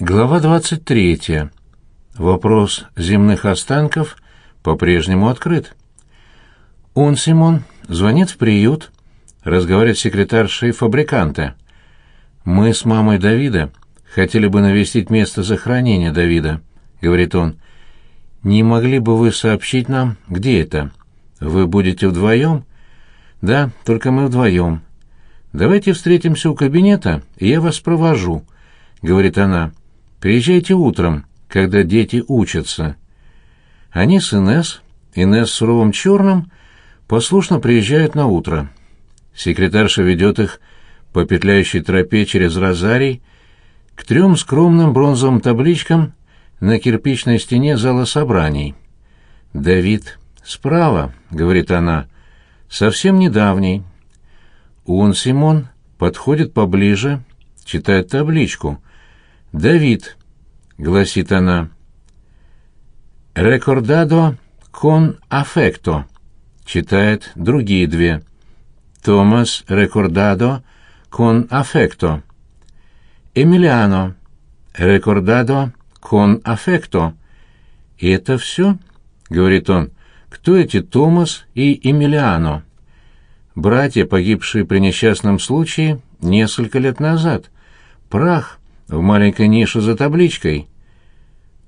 Глава 23. Вопрос земных останков по-прежнему открыт. Он, Симон, звонит в приют, разговаривает секретаршей фабриканта. «Мы с мамой Давида хотели бы навестить место захоронения Давида», — говорит он. «Не могли бы вы сообщить нам, где это? Вы будете вдвоем?» «Да, только мы вдвоем. Давайте встретимся у кабинета, и я вас провожу», — говорит она. Приезжайте утром, когда дети учатся. Они с Инесс, Инесс с суровым черным, послушно приезжают на утро. Секретарша ведет их по петляющей тропе через розарий к трем скромным бронзовым табличкам на кирпичной стене зала собраний. «Давид, справа», — говорит она, — «совсем недавний». Он, Симон, подходит поближе, читает табличку — «Давид», — гласит она, — «рекордадо кон аффекто», — читает другие две. «Томас рекордадо кон аффекто». «Эмилиано рекордадо кон аффекто». «И это все?» — говорит он. «Кто эти Томас и Эмилиано?» «Братья, погибшие при несчастном случае несколько лет назад. Прах» в маленькой нише за табличкой.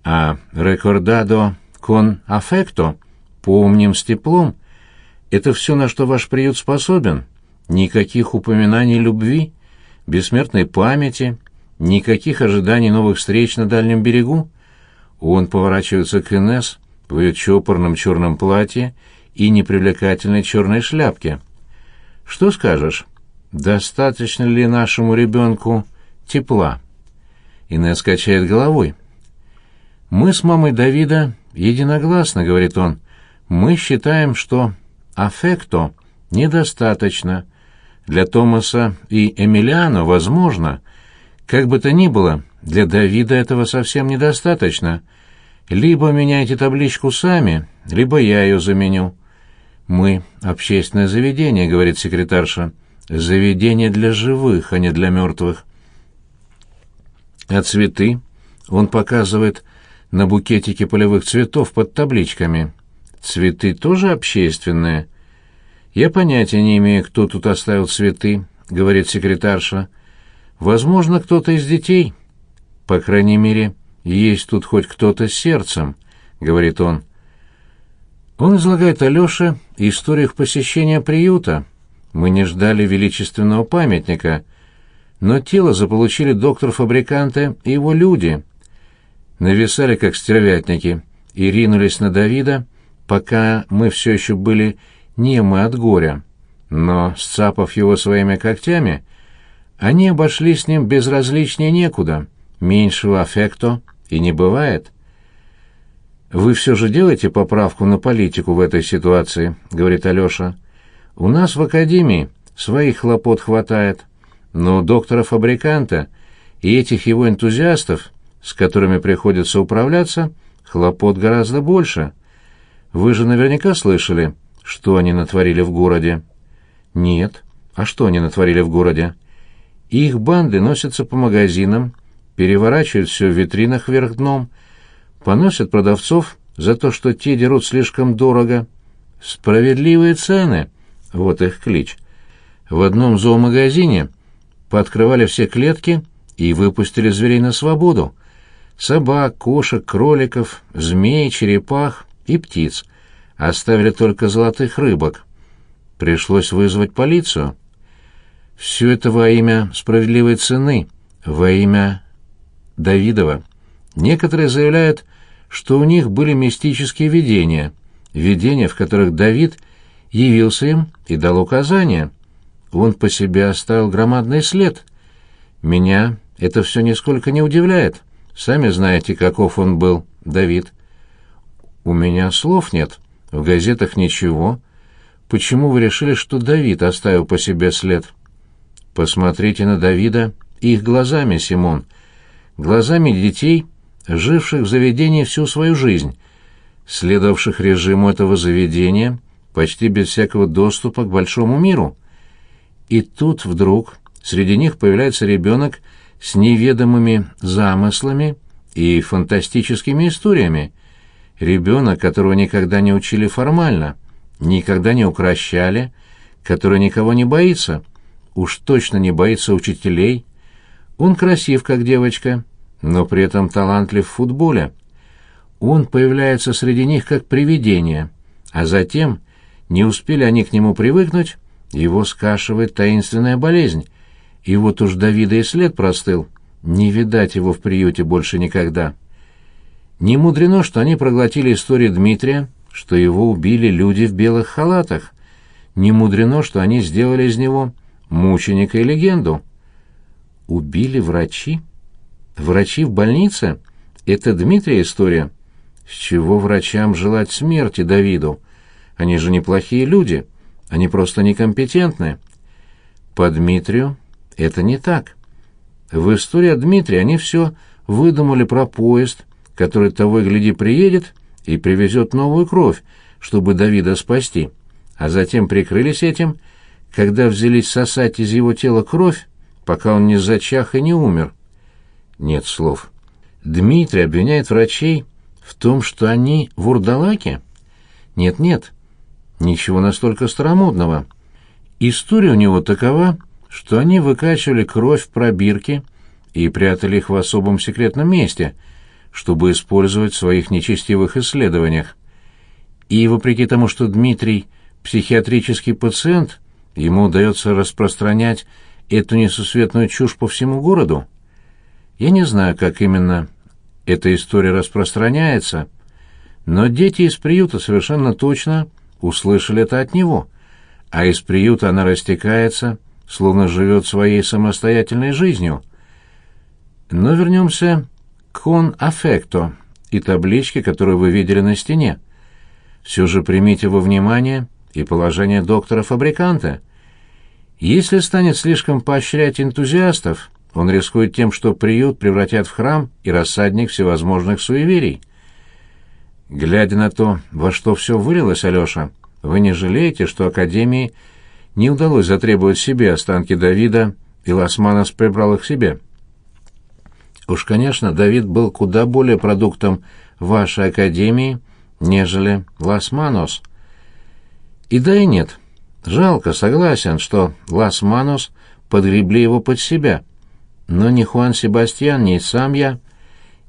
А «рекордадо кон аффекто» — «помним с теплом» — это все, на что ваш приют способен. Никаких упоминаний любви, бессмертной памяти, никаких ожиданий новых встреч на дальнем берегу. Он поворачивается к Инесс в ее чопорном черном платье и непривлекательной черной шляпке. «Что скажешь? Достаточно ли нашему ребенку тепла?» Инесс качает головой. «Мы с мамой Давида единогласно», — говорит он. «Мы считаем, что аффекто недостаточно. Для Томаса и Эмилиано возможно. Как бы то ни было, для Давида этого совсем недостаточно. Либо меняйте табличку сами, либо я ее заменю». «Мы — общественное заведение», — говорит секретарша. «Заведение для живых, а не для мертвых». А цветы? Он показывает на букетике полевых цветов под табличками. Цветы тоже общественные. Я понятия не имею, кто тут оставил цветы, говорит секретарша. Возможно, кто-то из детей. По крайней мере, есть тут хоть кто-то с сердцем, говорит он. Он излагает Алёше историю их посещения приюта. Мы не ждали величественного памятника — но тело заполучили доктор-фабриканты и его люди. Нависали, как стервятники, и ринулись на Давида, пока мы все еще были немы от горя. Но, сцапав его своими когтями, они обошли с ним безразличнее некуда, меньшего аффекто и не бывает. «Вы все же делаете поправку на политику в этой ситуации», — говорит Алеша. «У нас в академии своих хлопот хватает». Но доктора-фабриканта и этих его энтузиастов, с которыми приходится управляться, хлопот гораздо больше. Вы же наверняка слышали, что они натворили в городе. Нет. А что они натворили в городе? Их банды носятся по магазинам, переворачивают все в витринах вверх дном, поносят продавцов за то, что те дерут слишком дорого. Справедливые цены — вот их клич. В одном зоомагазине пооткрывали все клетки и выпустили зверей на свободу. Собак, кошек, кроликов, змей, черепах и птиц. Оставили только золотых рыбок. Пришлось вызвать полицию. Все это во имя справедливой цены, во имя Давидова. Некоторые заявляют, что у них были мистические видения, видения, в которых Давид явился им и дал указания — он по себе оставил громадный след. Меня это все нисколько не удивляет. Сами знаете, каков он был, Давид. У меня слов нет, в газетах ничего. Почему вы решили, что Давид оставил по себе след? Посмотрите на Давида их глазами, Симон. Глазами детей, живших в заведении всю свою жизнь, следовавших режиму этого заведения почти без всякого доступа к большому миру. И тут вдруг среди них появляется ребенок с неведомыми замыслами и фантастическими историями. Ребенок, которого никогда не учили формально, никогда не укращали, который никого не боится, уж точно не боится учителей. Он красив, как девочка, но при этом талантлив в футболе. Он появляется среди них как привидение, а затем, не успели они к нему привыкнуть, его скашивает таинственная болезнь, и вот уж Давида и след простыл, не видать его в приюте больше никогда. Не мудрено, что они проглотили историю Дмитрия, что его убили люди в белых халатах. Не мудрено, что они сделали из него мученика и легенду. Убили врачи? Врачи в больнице? Это Дмитрия история? С чего врачам желать смерти Давиду? Они же неплохие люди. Они просто некомпетентны. По Дмитрию это не так. В истории о Дмитрии они все выдумали про поезд, который того и гляди приедет и привезет новую кровь, чтобы Давида спасти, а затем прикрылись этим, когда взялись сосать из его тела кровь, пока он не зачах и не умер. Нет слов. Дмитрий обвиняет врачей в том, что они вурдалаки? Нет-нет, ничего настолько старомодного. История у него такова, что они выкачивали кровь в пробирки и прятали их в особом секретном месте, чтобы использовать в своих нечестивых исследованиях. И вопреки тому, что Дмитрий психиатрический пациент, ему удается распространять эту несусветную чушь по всему городу. Я не знаю, как именно эта история распространяется, но дети из приюта совершенно точно услышали это от него, а из приюта она растекается, словно живет своей самостоятельной жизнью. Но вернемся к «кон аффекто» и табличке, которую вы видели на стене. Все же примите во внимание и положение доктора-фабриканта. Если станет слишком поощрять энтузиастов, он рискует тем, что приют превратят в храм и рассадник всевозможных суеверий. Глядя на то, во что все вылилось, Алеша, вы не жалеете, что Академии не удалось затребовать себе останки Давида, и Ласманос прибрал их себе? Уж, конечно, Давид был куда более продуктом вашей Академии, нежели Ласманос. И да и нет. Жалко, согласен, что Ласманос подгребли его под себя — но ни Хуан Себастьян, ни сам я,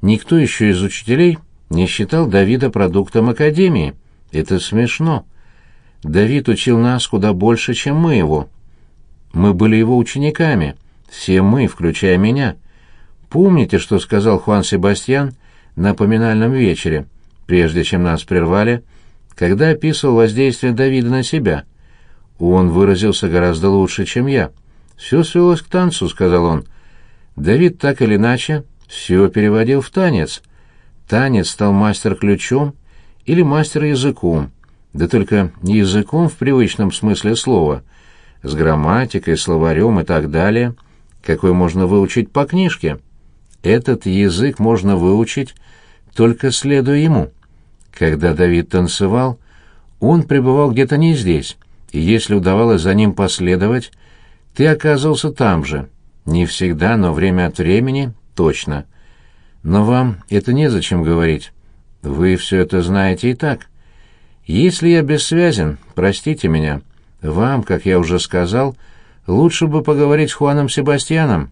никто еще из учителей не считал Давида продуктом Академии. Это смешно. Давид учил нас куда больше, чем мы его. Мы были его учениками, все мы, включая меня. Помните, что сказал Хуан Себастьян на поминальном вечере, прежде чем нас прервали, когда описывал воздействие Давида на себя? Он выразился гораздо лучше, чем я. «Все свелось к танцу», — сказал он, — Давид так или иначе все переводил в танец. Танец стал мастер-ключом или мастер-языком, да только не языком в привычном смысле слова, с грамматикой, словарем и так далее, какой можно выучить по книжке. Этот язык можно выучить, только следуя ему. Когда Давид танцевал, он пребывал где-то не здесь, и если удавалось за ним последовать, ты оказывался там же — не всегда, но время от времени точно. Но вам это незачем говорить. Вы все это знаете и так. Если я бессвязен, простите меня. Вам, как я уже сказал, лучше бы поговорить с Хуаном Себастьяном.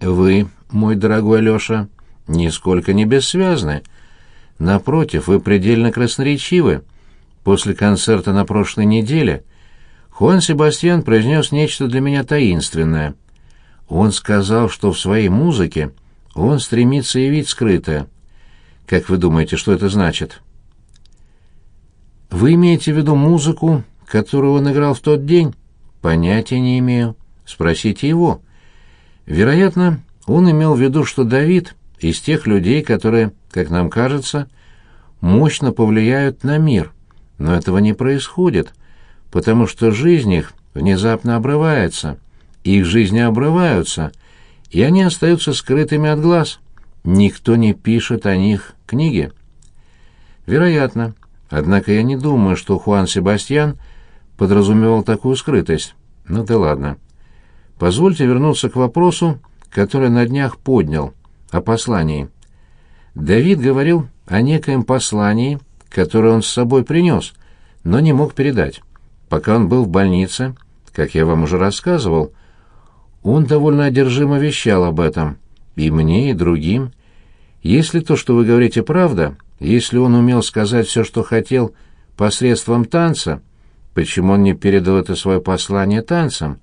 Вы, мой дорогой Леша, нисколько не бессвязны. Напротив, вы предельно красноречивы. После концерта на прошлой неделе Хуан Себастьян произнес нечто для меня таинственное. Он сказал, что в своей музыке он стремится явить скрытое. Как вы думаете, что это значит? Вы имеете в виду музыку, которую он играл в тот день? Понятия не имею. Спросите его. Вероятно, он имел в виду, что Давид из тех людей, которые, как нам кажется, мощно повлияют на мир. Но этого не происходит потому что жизнь их внезапно обрывается, их жизни обрываются, и они остаются скрытыми от глаз. Никто не пишет о них книги. Вероятно. Однако я не думаю, что Хуан Себастьян подразумевал такую скрытость. Ну да ладно. Позвольте вернуться к вопросу, который на днях поднял, о послании. Давид говорил о некоем послании, которое он с собой принес, но не мог передать. Пока он был в больнице, как я вам уже рассказывал, он довольно одержимо вещал об этом, и мне, и другим. Если то, что вы говорите, правда, если он умел сказать все, что хотел, посредством танца, почему он не передал это свое послание танцам?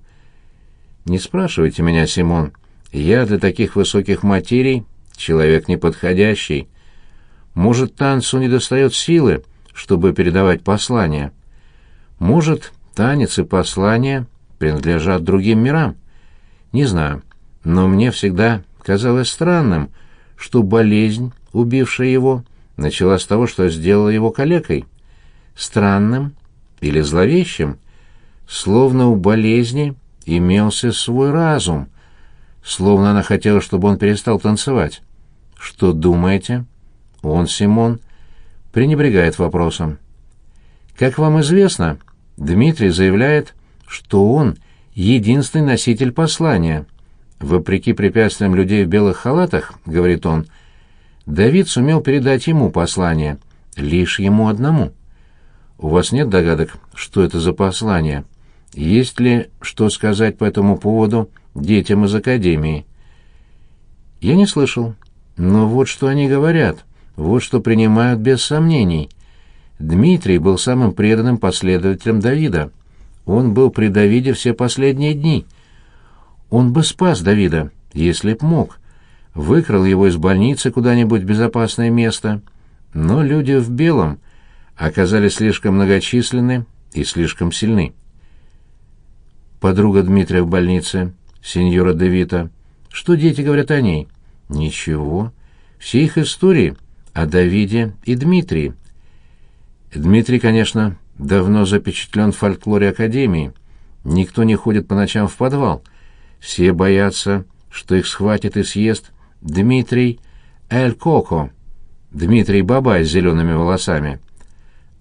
Не спрашивайте меня, Симон. Я для таких высоких материй человек неподходящий. Может, танцу недостает силы, чтобы передавать послание. Может, танец и послание принадлежат другим мирам. Не знаю, но мне всегда казалось странным, что болезнь, убившая его, начала с того, что сделала его калекой. Странным или зловещим, словно у болезни имелся свой разум, словно она хотела, чтобы он перестал танцевать. Что думаете? Он, Симон, пренебрегает вопросом. Как вам известно, Дмитрий заявляет, что он единственный носитель послания. Вопреки препятствиям людей в белых халатах, говорит он, Давид сумел передать ему послание, лишь ему одному. У вас нет догадок, что это за послание? Есть ли что сказать по этому поводу детям из академии? Я не слышал. Но вот что они говорят, вот что принимают без сомнений. Дмитрий был самым преданным последователем Давида. Он был при Давиде все последние дни. Он бы спас Давида, если б мог. Выкрал его из больницы куда-нибудь в безопасное место. Но люди в белом оказались слишком многочисленны и слишком сильны. Подруга Дмитрия в больнице, сеньора Девита. Что дети говорят о ней? Ничего. Все их истории о Давиде и Дмитрии. Дмитрий, конечно, давно запечатлен в фольклоре Академии. Никто не ходит по ночам в подвал. Все боятся, что их схватит и съест Дмитрий Эль Коко. Дмитрий Бабай с зелеными волосами.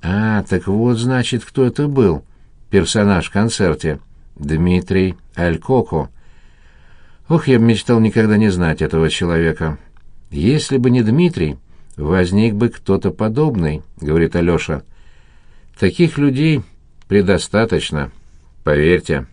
А, так вот, значит, кто это был, персонаж в концерте. Дмитрий Эль Коко. Ох, я бы мечтал никогда не знать этого человека. Если бы не Дмитрий, возник бы кто-то подобный, говорит Алёша. Таких людей предостаточно, поверьте.